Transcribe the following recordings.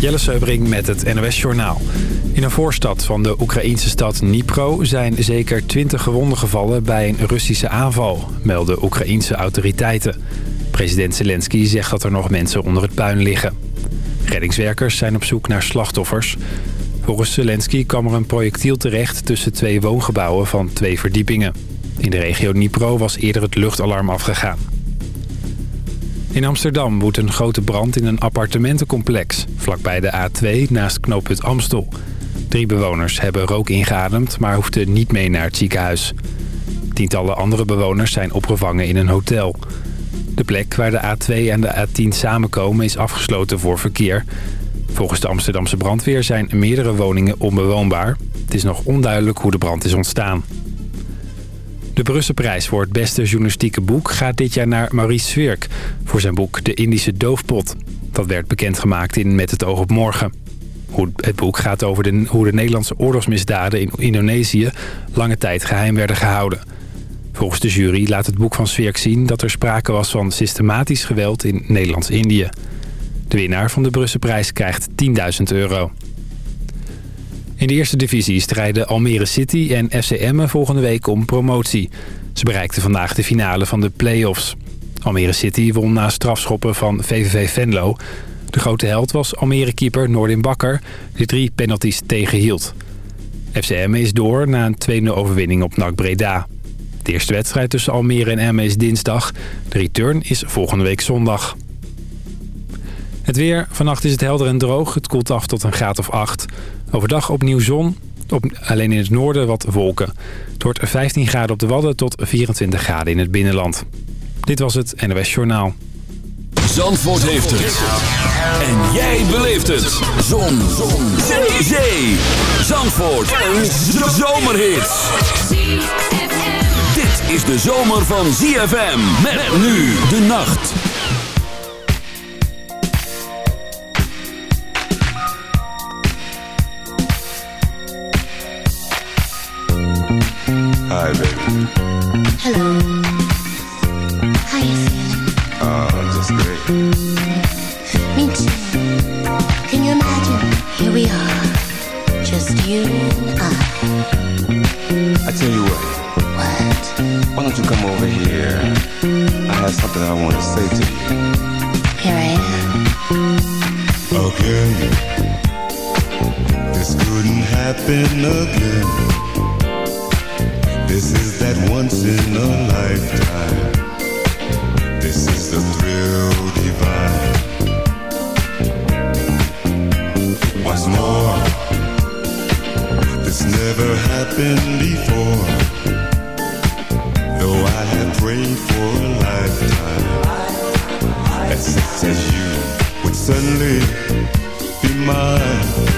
Jelle Seubring met het NOS Journaal. In een voorstad van de Oekraïense stad Dnipro zijn zeker 20 gewonden gevallen bij een Russische aanval, melden Oekraïense autoriteiten. President Zelensky zegt dat er nog mensen onder het puin liggen. Reddingswerkers zijn op zoek naar slachtoffers. Volgens Zelensky kwam er een projectiel terecht tussen twee woongebouwen van twee verdiepingen. In de regio Dnipro was eerder het luchtalarm afgegaan. In Amsterdam woedt een grote brand in een appartementencomplex... vlakbij de A2 naast knooppunt Amstel. Drie bewoners hebben rook ingeademd, maar hoefden niet mee naar het ziekenhuis. Tientallen andere bewoners zijn opgevangen in een hotel. De plek waar de A2 en de A10 samenkomen is afgesloten voor verkeer. Volgens de Amsterdamse brandweer zijn meerdere woningen onbewoonbaar. Het is nog onduidelijk hoe de brand is ontstaan. De Brusselprijs voor het beste journalistieke boek gaat dit jaar naar Maurice Zwirk... voor zijn boek De Indische Doofpot. Dat werd bekendgemaakt in Met het oog op morgen. Het boek gaat over de, hoe de Nederlandse oorlogsmisdaden in Indonesië... lange tijd geheim werden gehouden. Volgens de jury laat het boek van Zwirk zien... dat er sprake was van systematisch geweld in Nederlands-Indië. De winnaar van de Brusselprijs krijgt 10.000 euro. In de eerste divisie strijden Almere City en FCM volgende week om promotie. Ze bereikten vandaag de finale van de play-offs. Almere City won na strafschoppen van VVV Venlo. De grote held was Almere-keeper Noordin Bakker, die drie penalties tegenhield. FCM is door na een 2-0 overwinning op NAC Breda. De eerste wedstrijd tussen Almere en Emmen is dinsdag. De return is volgende week zondag. Het weer. Vannacht is het helder en droog. Het koelt af tot een graad of 8. Overdag opnieuw zon, op, alleen in het noorden wat wolken. Het wordt 15 graden op de Wadden tot 24 graden in het binnenland. Dit was het NOS Journaal. Zandvoort heeft het. En jij beleeft het. Zon. zon. Zee. Zee. Zandvoort. Een zomerhit. Dit is de zomer van ZFM. Met nu de nacht. Hello. How you just great. Me too. Can you imagine? Here we are, just you and I. I tell you what. What? Why don't you come over here? I have something I want to say to you. This couldn't happen again once in a lifetime. This is the thrill divine. What's more, this never happened before. Though I had prayed for a lifetime, as such as you would suddenly be mine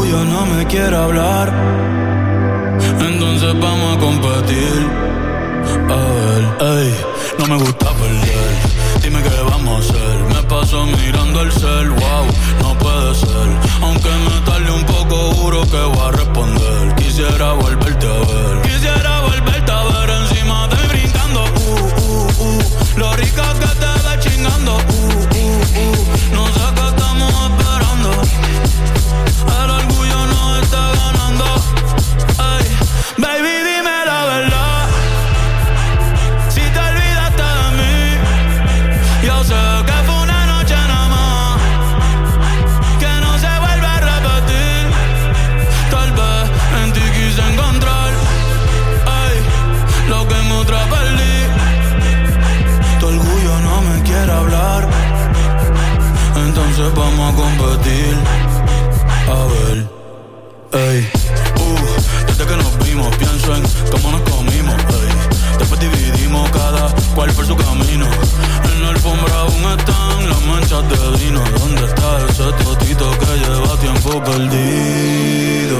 Yo no me quiere hablar, entonces vamos a competir. A ver, ey, no me gusta perder. Dime qué vamos a hacer. Me paso mirando el cel, wow, no puede ser. Aunque me tarde un poco, juro que voy a responder. Quisiera volverte a ver. Quisiera volverte a ver encima de brincando. Uh, uh, uh. Lo rica que te ve chingando. Uh, uh, uh. No sé I vamos a competir. A ver, ey. Uh, desde que nos vimos, pienso en cómo nos comimos, ey. Después dividimos cada cual por su camino. En la alfombra aún están las manchas de vino. ¿Dónde está ese totito que lleva tiempo perdido?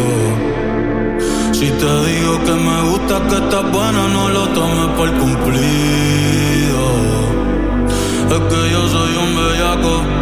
Si te digo que me gusta, que estás bueno, no lo tomes por cumplido. Es que yo soy un bellaco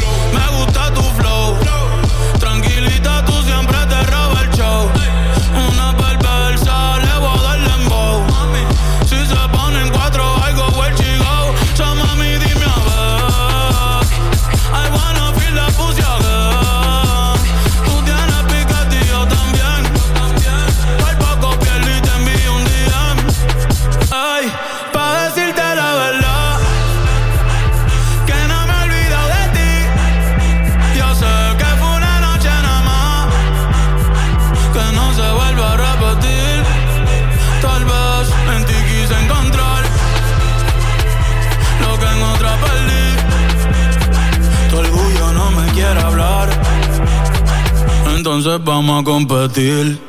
de él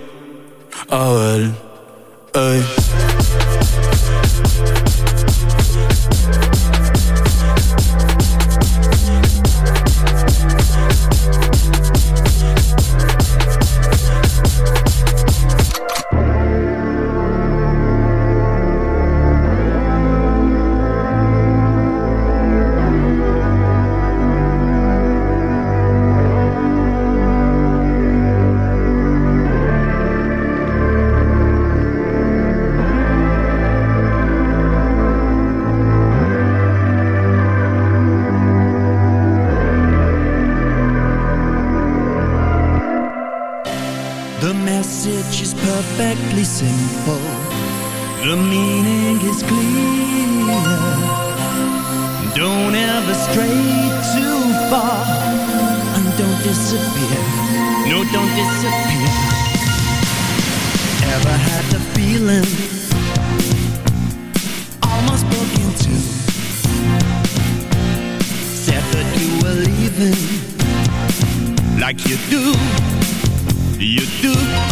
You do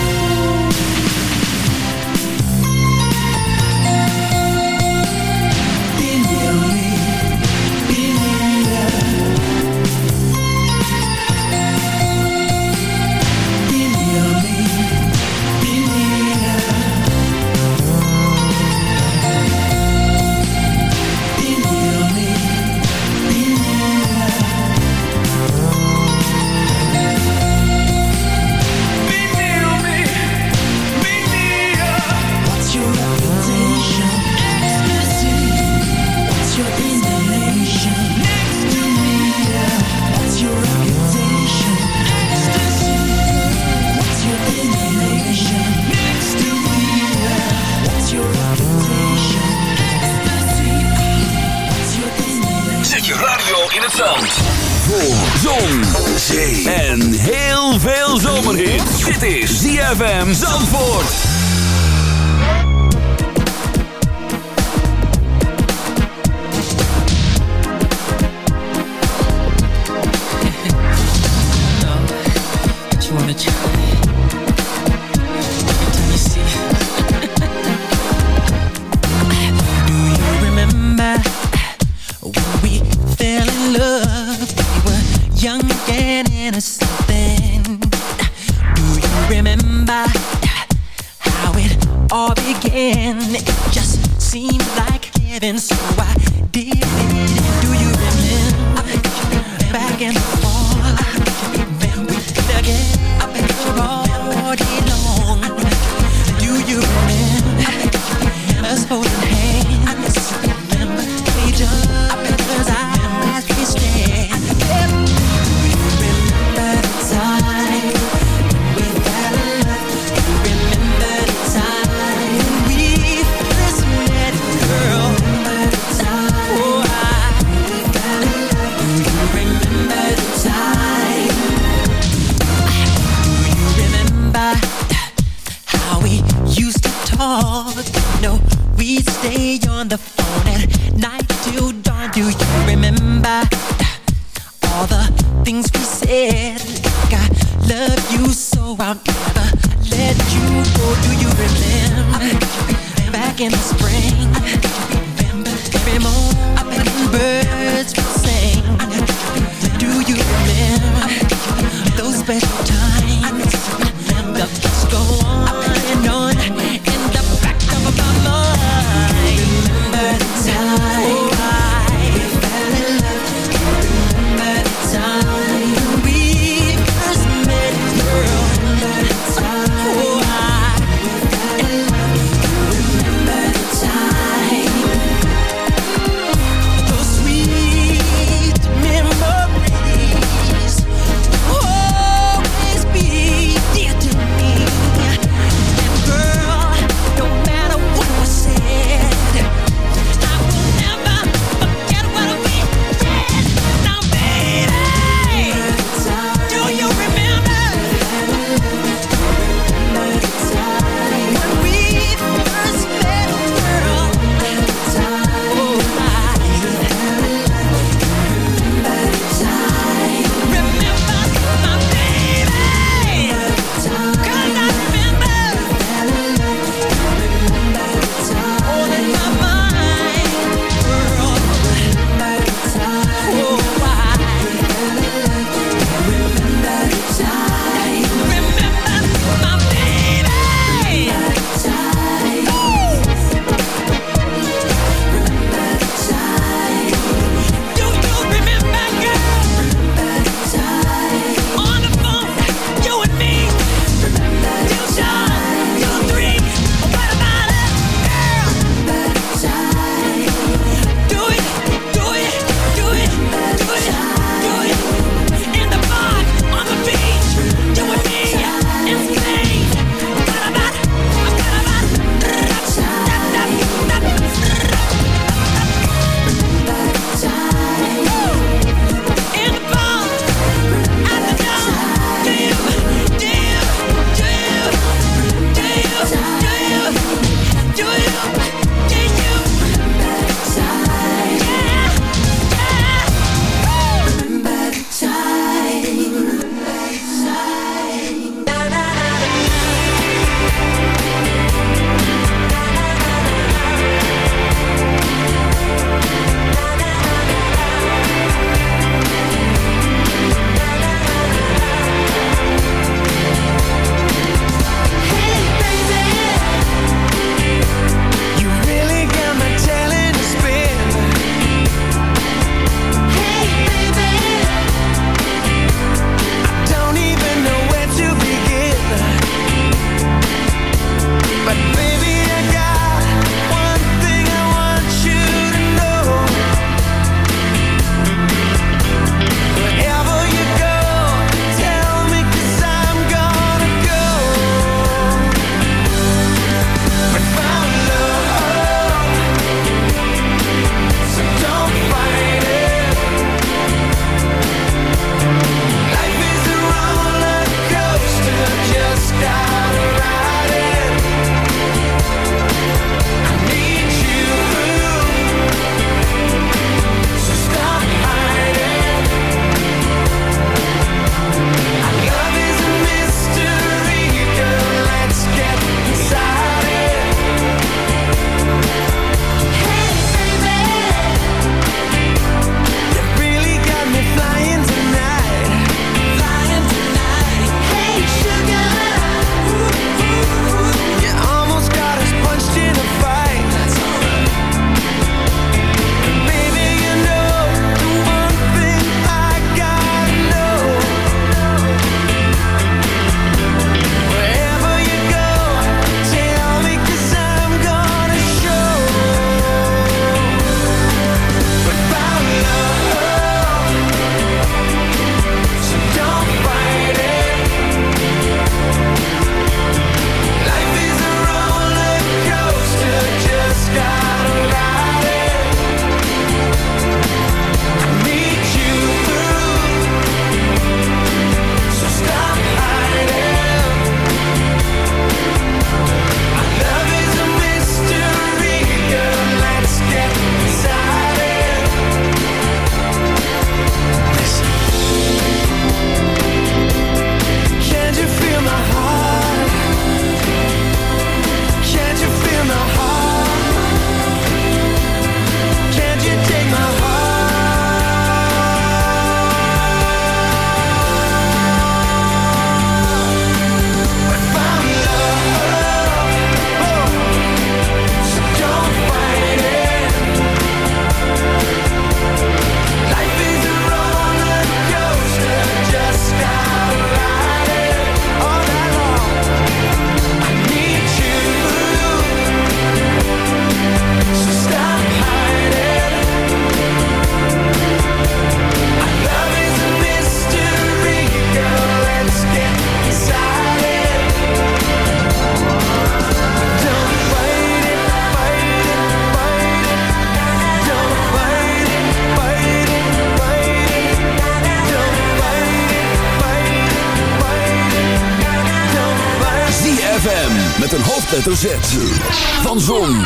hoofdletter van Zon,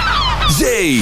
Zee,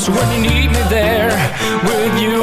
So when you need me there, with you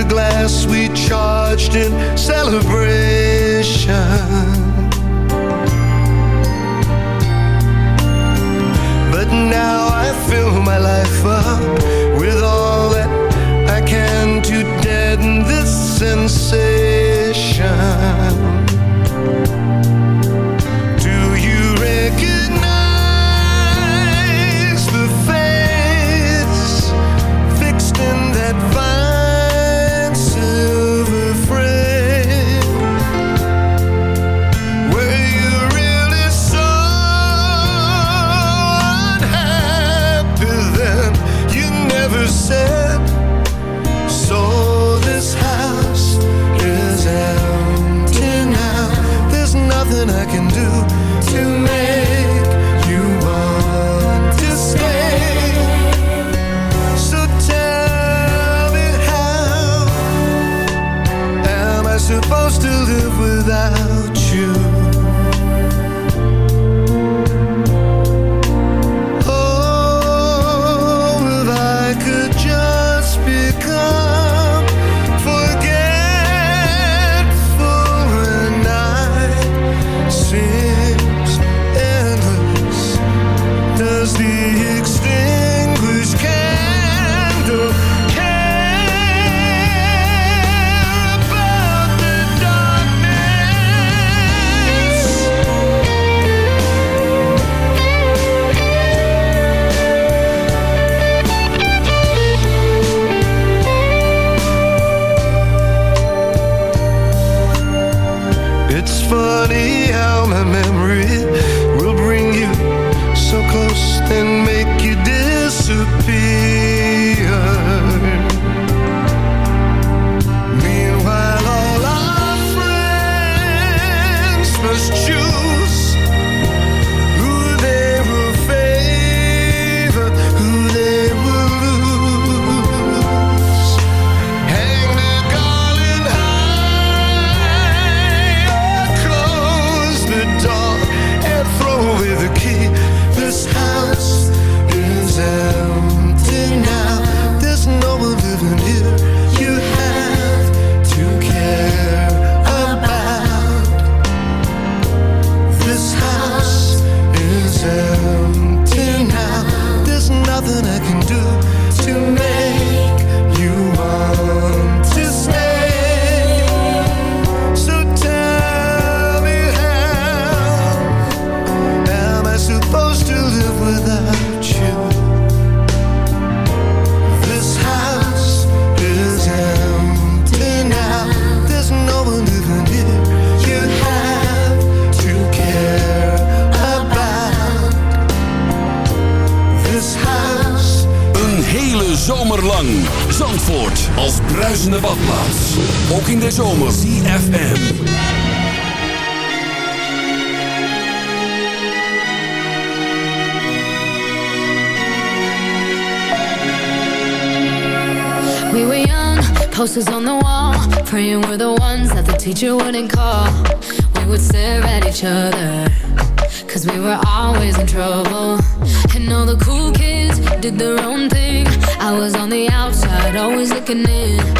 a glass we charged in celebration. But now I fill my life up teacher wouldn't call We would stare at each other Cause we were always in trouble And all the cool kids did their own thing I was on the outside, always looking in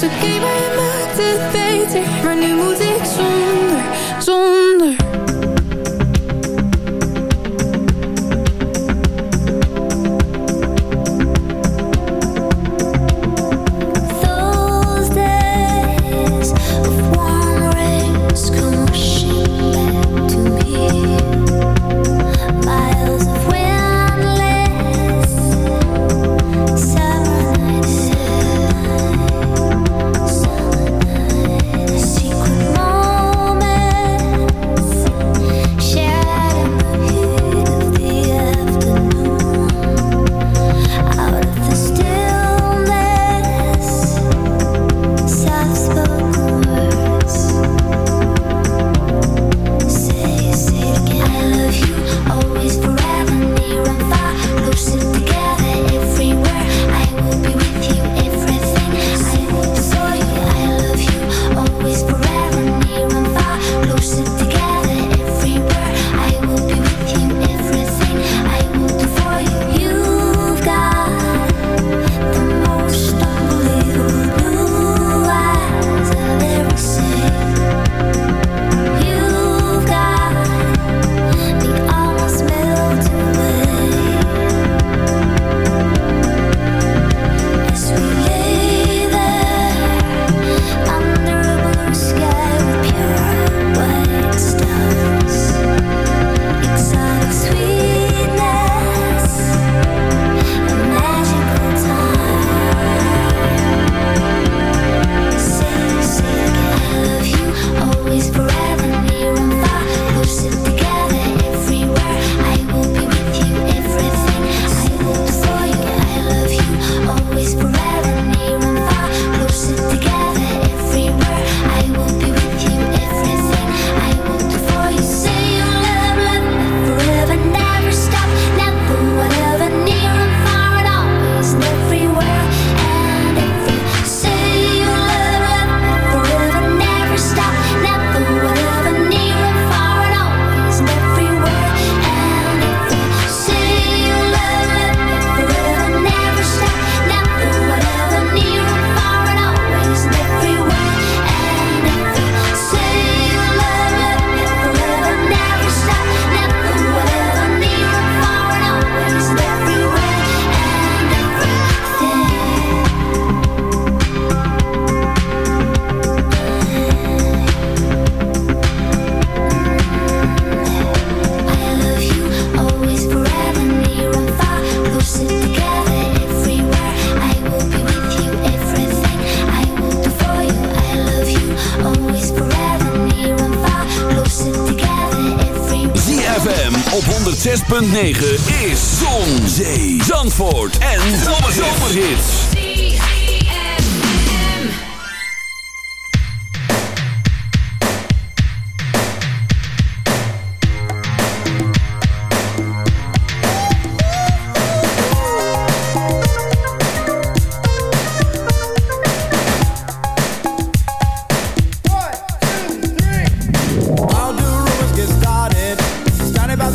that's okay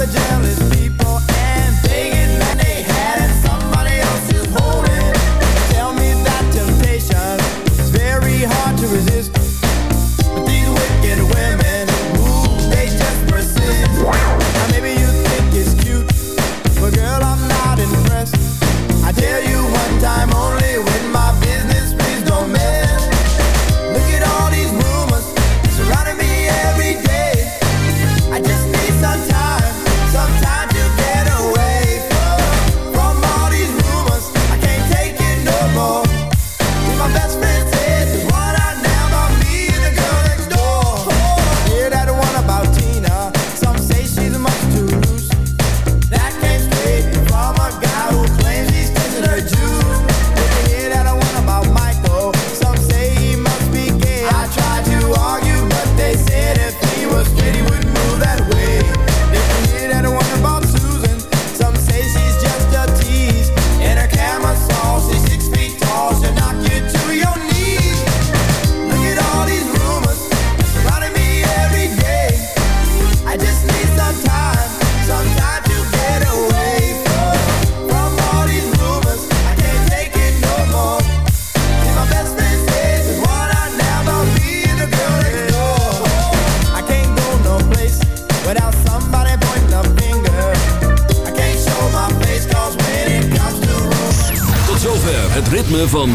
I'm is